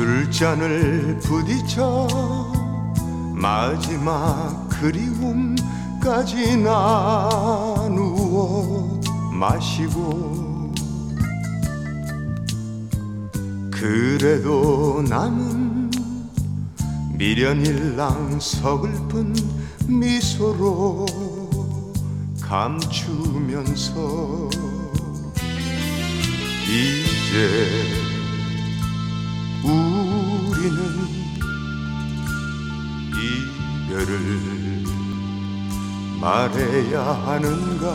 술잔을 부딪혀 마지막 그리움까지 나누어 마시고 그래도 남은 미련일랑 서글픈 미소로 감추면서 이제 이별을 말해야 하는가?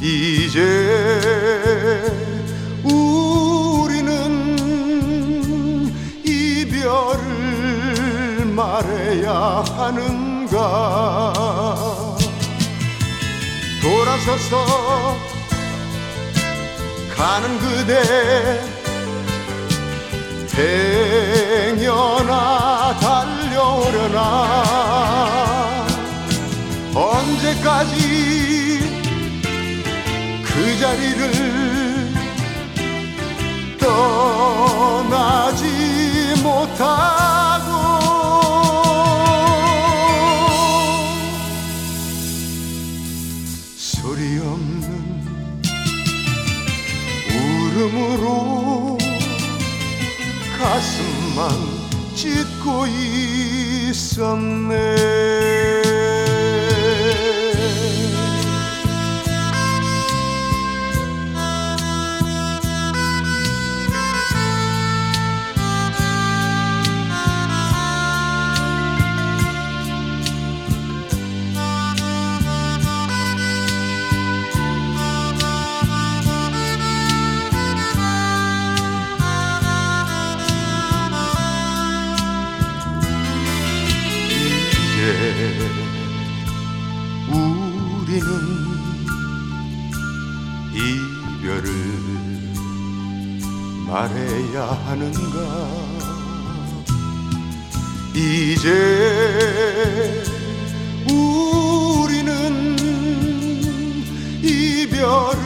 이제 우리는 이별을 말해야 하는가? 돌아서서 가는 그대 행여 언제까지 그 자리를 떠나지 못하고 소리 없는 울음으로 가슴만 찢고 있었네 우리는 이별을 말해야 하는가? 이제 우리는 이별을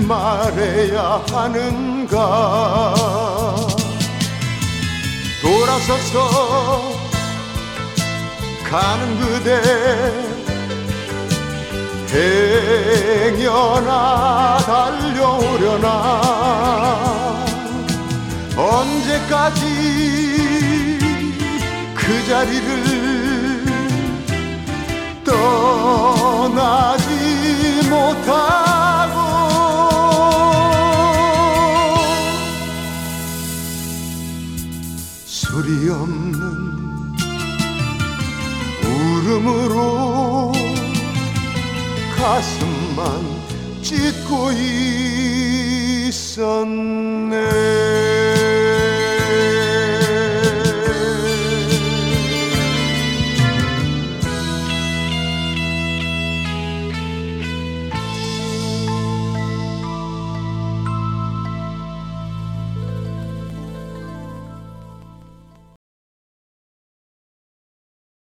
말해야 하는가? 돌아서서 가는 그대 행여나 달려오려나. 언제까지 그 자리를 떠나지 못하 울음으로 가슴만 찢고 있었네